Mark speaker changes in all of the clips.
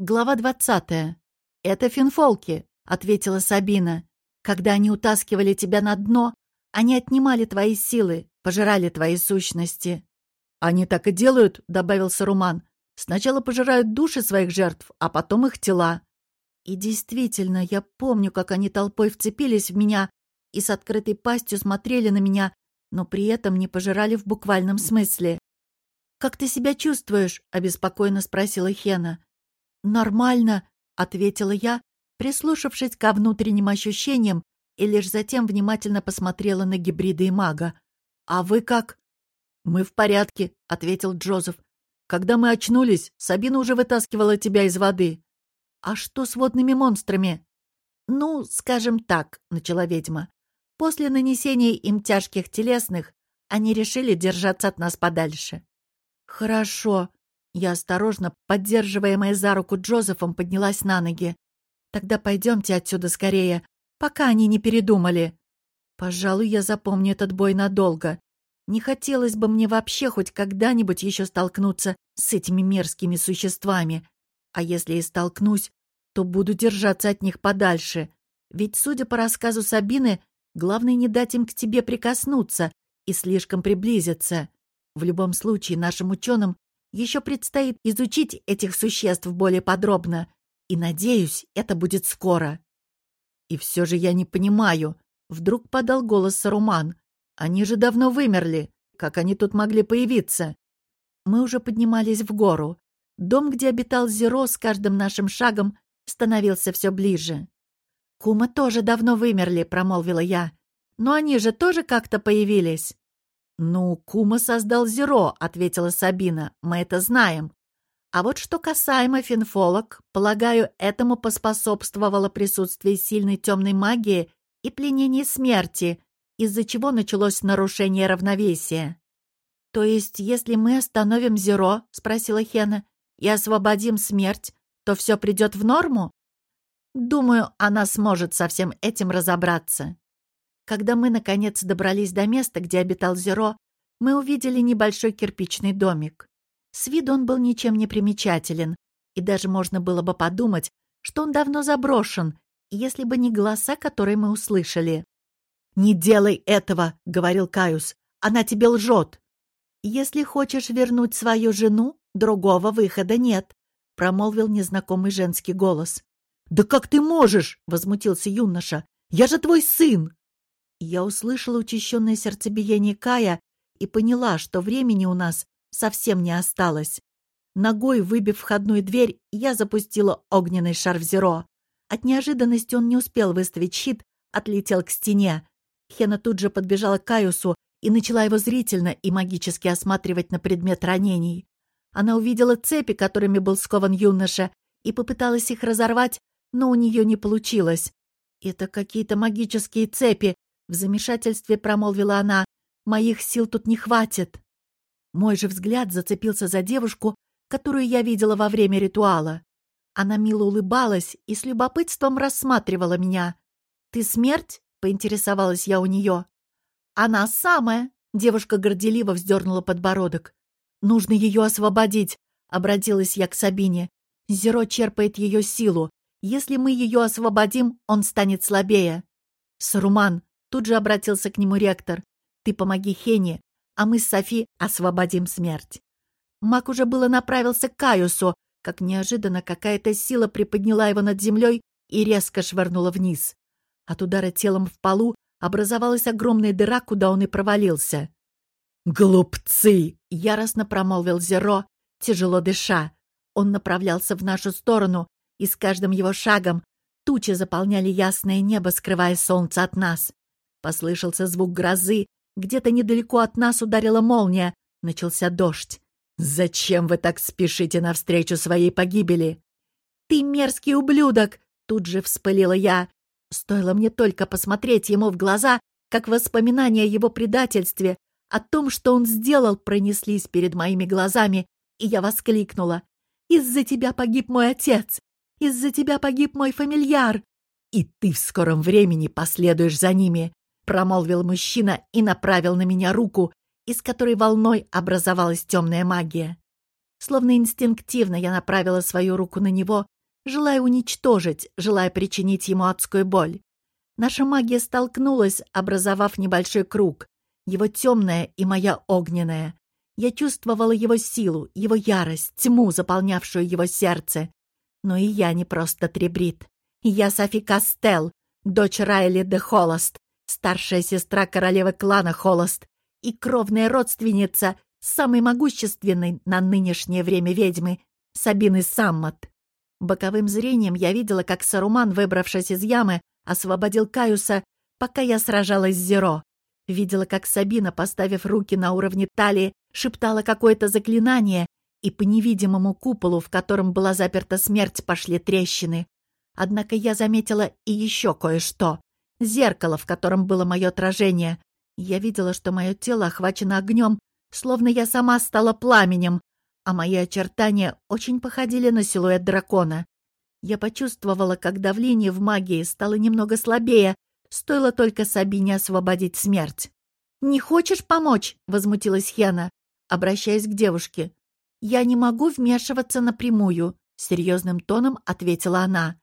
Speaker 1: Глава двадцатая. «Это финфолки», — ответила Сабина. «Когда они утаскивали тебя на дно, они отнимали твои силы, пожирали твои сущности». «Они так и делают», — добавил Саруман. «Сначала пожирают души своих жертв, а потом их тела». И действительно, я помню, как они толпой вцепились в меня и с открытой пастью смотрели на меня, но при этом не пожирали в буквальном смысле. «Как ты себя чувствуешь?» — обеспокоенно спросила Хена. «Нормально», — ответила я, прислушавшись ко внутренним ощущениям и лишь затем внимательно посмотрела на гибрида и мага. «А вы как?» «Мы в порядке», — ответил Джозеф. «Когда мы очнулись, Сабина уже вытаскивала тебя из воды». «А что с водными монстрами?» «Ну, скажем так», — начала ведьма. «После нанесения им тяжких телесных они решили держаться от нас подальше». «Хорошо», я осторожно, поддерживаемая за руку Джозефом, поднялась на ноги. «Тогда пойдемте отсюда скорее, пока они не передумали». Пожалуй, я запомню этот бой надолго. Не хотелось бы мне вообще хоть когда-нибудь еще столкнуться с этими мерзкими существами. А если и столкнусь, то буду держаться от них подальше. Ведь, судя по рассказу Сабины, главное не дать им к тебе прикоснуться и слишком приблизиться. В любом случае, нашим ученым еще предстоит изучить этих существ более подробно, и, надеюсь, это будет скоро. И все же я не понимаю. Вдруг подал голос Саруман. Они же давно вымерли. Как они тут могли появиться? Мы уже поднимались в гору. Дом, где обитал Зеро, с каждым нашим шагом становился все ближе. «Кума тоже давно вымерли», — промолвила я. «Но они же тоже как-то появились». «Ну, Кума создал Зеро», — ответила Сабина. «Мы это знаем. А вот что касаемо финфолог, полагаю, этому поспособствовало присутствие сильной темной магии и пленение смерти, из-за чего началось нарушение равновесия. «То есть, если мы остановим Зеро, — спросила Хена, — и освободим смерть, то все придет в норму?» «Думаю, она сможет со всем этим разобраться». Когда мы, наконец, добрались до места, где обитал Зеро, мы увидели небольшой кирпичный домик. С виду он был ничем не примечателен, и даже можно было бы подумать, что он давно заброшен, если бы не голоса, которые мы услышали. «Не делай этого!» — говорил Каюс. «Она тебе лжет!» «Если хочешь вернуть свою жену, другого выхода нет», — промолвил незнакомый женский голос. «Да как ты можешь?» — возмутился юноша. «Я же твой сын!» Я услышала учащенное сердцебиение Кая и поняла, что времени у нас совсем не осталось. Ногой выбив входную дверь, я запустила огненный шар в Зеро. От неожиданности он не успел выставить щит, отлетел к стене. Хена тут же подбежала к Каюсу и начала его зрительно и магически осматривать на предмет ранений. Она увидела цепи, которыми был скован юноша, и попыталась их разорвать, но у нее не получилось. «Это какие-то магические цепи», в замешательстве промолвила она. «Моих сил тут не хватит». Мой же взгляд зацепился за девушку, которую я видела во время ритуала. Она мило улыбалась и с любопытством рассматривала меня. «Ты смерть?» — поинтересовалась я у нее. «Она самая!» — девушка горделиво вздернула подбородок. «Нужно ее освободить», — обратилась я к Сабине. «Зеро черпает ее силу. Если мы ее освободим, он станет слабее». «Саруман, Тут же обратился к нему ректор. «Ты помоги Хене, а мы с Софи освободим смерть». Маг уже было направился к Каюсу, как неожиданно какая-то сила приподняла его над землей и резко швырнула вниз. От удара телом в полу образовалась огромная дыра, куда он и провалился. «Глупцы!» — яростно промолвил Зеро, тяжело дыша. Он направлялся в нашу сторону, и с каждым его шагом тучи заполняли ясное небо, скрывая солнце от нас. Послышался звук грозы. Где-то недалеко от нас ударила молния. Начался дождь. «Зачем вы так спешите навстречу своей погибели?» «Ты мерзкий ублюдок!» Тут же вспылила я. Стоило мне только посмотреть ему в глаза, как воспоминания о его предательстве, о том, что он сделал, пронеслись перед моими глазами, и я воскликнула. «Из-за тебя погиб мой отец! Из-за тебя погиб мой фамильяр! И ты в скором времени последуешь за ними! Промолвил мужчина и направил на меня руку, из которой волной образовалась темная магия. Словно инстинктивно я направила свою руку на него, желая уничтожить, желая причинить ему адскую боль. Наша магия столкнулась, образовав небольшой круг. Его темная и моя огненная. Я чувствовала его силу, его ярость, тьму, заполнявшую его сердце. Но и я не просто Требрит. Я Софи Кастел, дочь Райли де Холост, старшая сестра королевы клана Холост и кровная родственница самой могущественной на нынешнее время ведьмы Сабины Саммот. Боковым зрением я видела, как Саруман, выбравшись из ямы, освободил Каюса, пока я сражалась с Зеро. Видела, как Сабина, поставив руки на уровне талии, шептала какое-то заклинание, и по невидимому куполу, в котором была заперта смерть, пошли трещины. Однако я заметила и еще кое-что. Зеркало, в котором было мое отражение. Я видела, что мое тело охвачено огнем, словно я сама стала пламенем, а мои очертания очень походили на силуэт дракона. Я почувствовала, как давление в магии стало немного слабее, стоило только Сабине освободить смерть. «Не хочешь помочь?» — возмутилась Хена, обращаясь к девушке. «Я не могу вмешиваться напрямую», — серьезным тоном ответила она.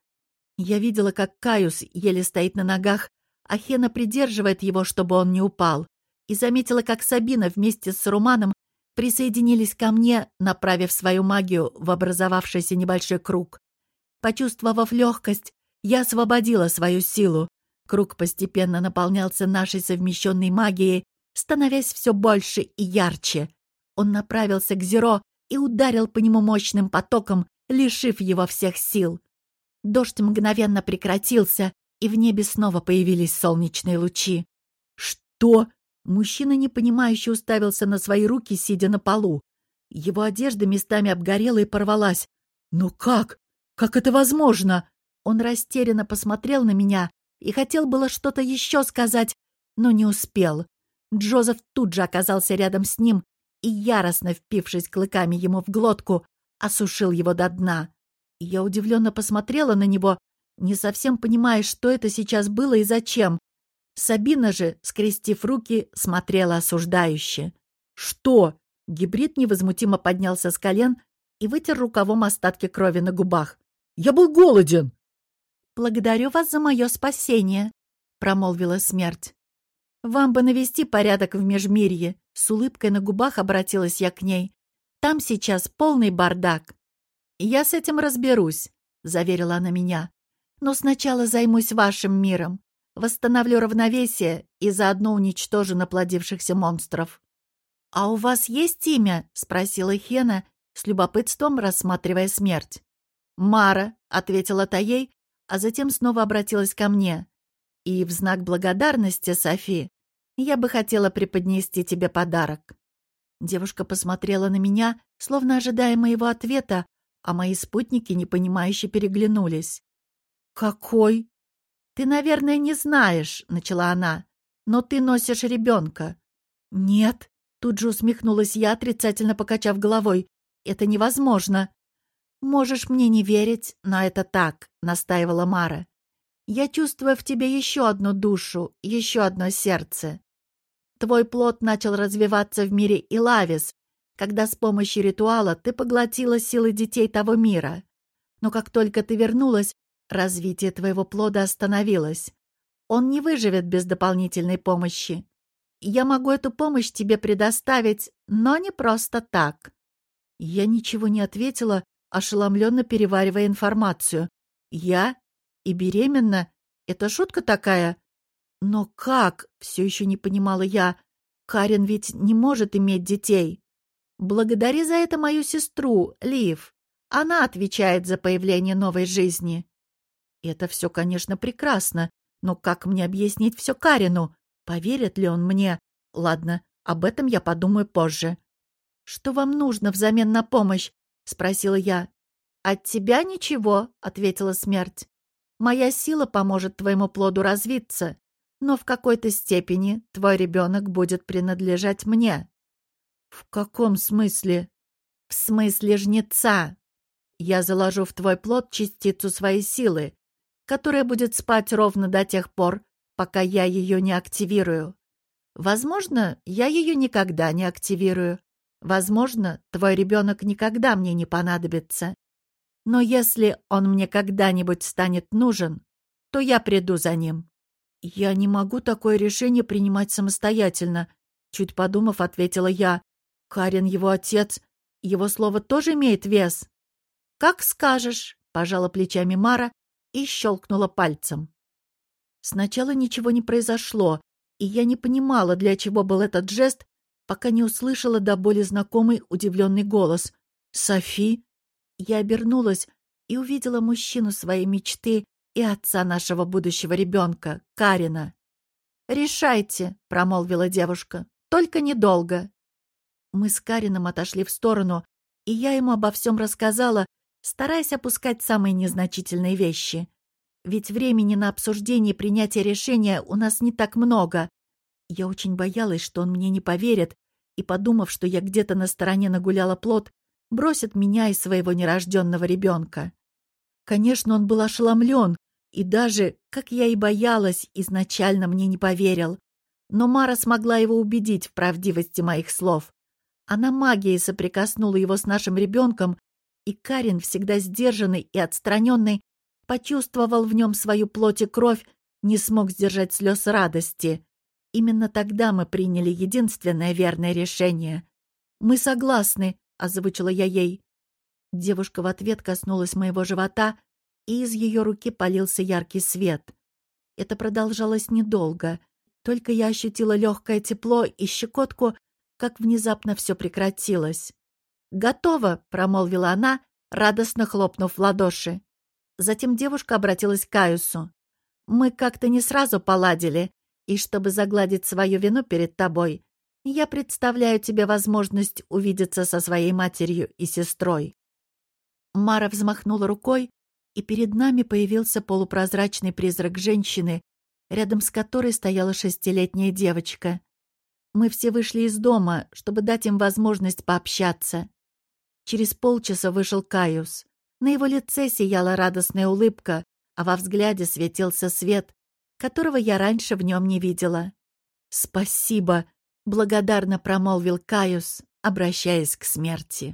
Speaker 1: Я видела, как Каюс еле стоит на ногах, а Хена придерживает его, чтобы он не упал, и заметила, как Сабина вместе с Руманом присоединились ко мне, направив свою магию в образовавшийся небольшой круг. Почувствовав легкость, я освободила свою силу. Круг постепенно наполнялся нашей совмещенной магией, становясь все больше и ярче. Он направился к Зеро и ударил по нему мощным потоком, лишив его всех сил. Дождь мгновенно прекратился, и в небе снова появились солнечные лучи. «Что?» Мужчина непонимающе уставился на свои руки, сидя на полу. Его одежда местами обгорела и порвалась. «Но как? Как это возможно?» Он растерянно посмотрел на меня и хотел было что-то еще сказать, но не успел. Джозеф тут же оказался рядом с ним и, яростно впившись клыками ему в глотку, осушил его до дна. Я удивленно посмотрела на него, не совсем понимая, что это сейчас было и зачем. Сабина же, скрестив руки, смотрела осуждающе. «Что?» Гибрид невозмутимо поднялся с колен и вытер рукавом остатки крови на губах. «Я был голоден!» «Благодарю вас за мое спасение», — промолвила смерть. «Вам бы навести порядок в Межмирье», — с улыбкой на губах обратилась я к ней. «Там сейчас полный бардак». «Я с этим разберусь», — заверила она меня. «Но сначала займусь вашим миром. Восстановлю равновесие и заодно уничтожу наплодившихся монстров. «А у вас есть имя?» — спросила Хена, с любопытством рассматривая смерть. «Мара», — ответила та ей, а затем снова обратилась ко мне. «И в знак благодарности, Софи, я бы хотела преподнести тебе подарок». Девушка посмотрела на меня, словно ожидая моего ответа, а мои спутники непонимающе переглянулись. «Какой?» «Ты, наверное, не знаешь», — начала она, — «но ты носишь ребенка». «Нет», — тут же усмехнулась я, отрицательно покачав головой, — «это невозможно». «Можешь мне не верить, но это так», — настаивала Мара. «Я чувствую в тебе еще одну душу, еще одно сердце. Твой плод начал развиваться в мире Илавис, когда с помощью ритуала ты поглотила силы детей того мира. Но как только ты вернулась, Развитие твоего плода остановилось. Он не выживет без дополнительной помощи. Я могу эту помощь тебе предоставить, но не просто так». Я ничего не ответила, ошеломленно переваривая информацию. «Я? И беременна? Это шутка такая?» «Но как?» — все еще не понимала я. «Карен ведь не может иметь детей». «Благодари за это мою сестру, Лив. Она отвечает за появление новой жизни». Это все, конечно, прекрасно, но как мне объяснить все Карину? Поверит ли он мне? Ладно, об этом я подумаю позже. «Что вам нужно взамен на помощь?» — спросила я. «От тебя ничего», — ответила смерть. «Моя сила поможет твоему плоду развиться, но в какой-то степени твой ребенок будет принадлежать мне». «В каком смысле?» «В смысле жнеца. Я заложу в твой плод частицу своей силы, которая будет спать ровно до тех пор, пока я ее не активирую. Возможно, я ее никогда не активирую. Возможно, твой ребенок никогда мне не понадобится. Но если он мне когда-нибудь станет нужен, то я приду за ним». «Я не могу такое решение принимать самостоятельно», — чуть подумав, ответила я. «Карин его отец. Его слово тоже имеет вес?» «Как скажешь», — пожала плечами Мара и щелкнула пальцем. Сначала ничего не произошло, и я не понимала, для чего был этот жест, пока не услышала до боли знакомый удивленный голос. «Софи?» Я обернулась и увидела мужчину своей мечты и отца нашего будущего ребенка, Карина. «Решайте», — промолвила девушка, — «только недолго». Мы с Карином отошли в сторону, и я ему обо всем рассказала, стараясь опускать самые незначительные вещи. Ведь времени на обсуждение и принятие решения у нас не так много. Я очень боялась, что он мне не поверит, и, подумав, что я где-то на стороне нагуляла плод, бросит меня и своего нерожденного ребенка. Конечно, он был ошеломлен, и даже, как я и боялась, изначально мне не поверил. Но Мара смогла его убедить в правдивости моих слов. Она магией соприкоснула его с нашим ребенком, и Карин, всегда сдержанный и отстраненный, почувствовал в нем свою плоть и кровь, не смог сдержать слез радости. Именно тогда мы приняли единственное верное решение. «Мы согласны», — озвучила я ей. Девушка в ответ коснулась моего живота, и из ее руки полился яркий свет. Это продолжалось недолго. Только я ощутила легкое тепло и щекотку, как внезапно все прекратилось. «Готово!» — промолвила она, радостно хлопнув в ладоши. Затем девушка обратилась к Каюсу. «Мы как-то не сразу поладили, и чтобы загладить свою вину перед тобой, я представляю тебе возможность увидеться со своей матерью и сестрой». Мара взмахнула рукой, и перед нами появился полупрозрачный призрак женщины, рядом с которой стояла шестилетняя девочка. Мы все вышли из дома, чтобы дать им возможность пообщаться. Через полчаса вышел Каюс. На его лице сияла радостная улыбка, а во взгляде светился свет, которого я раньше в нем не видела. «Спасибо!» — благодарно промолвил Каюс, обращаясь к смерти.